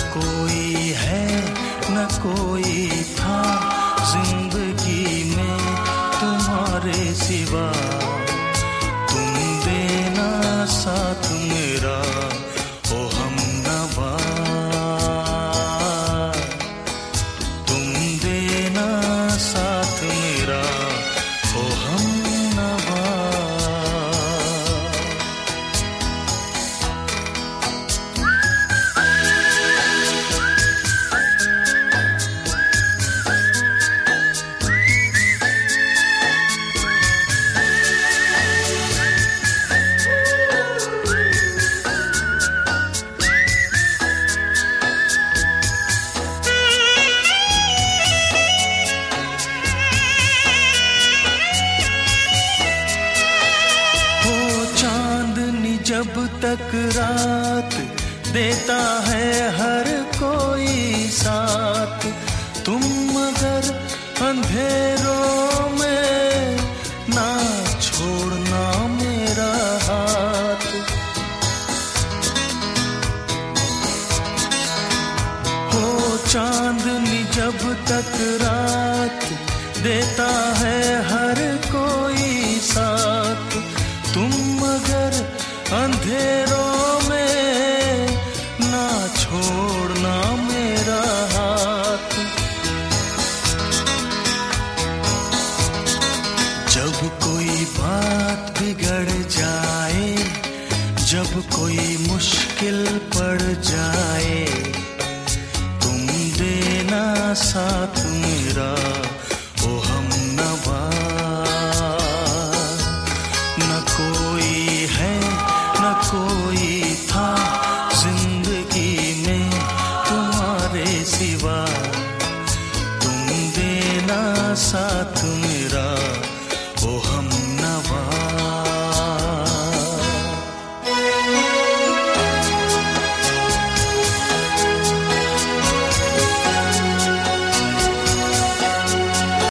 कोई है न कोई था। ज़िंदगी में तुम्हारे सिवा तुम देना साथ मेरा। जब तक रात देता है हर कोई साथ, तुम मगर अंधेरों में ना छोड़ना मेरा हाथ। हो चांदनी जब तक रात देता है हर जब कोई मुश्किल पड़ जाए तुम देना साथ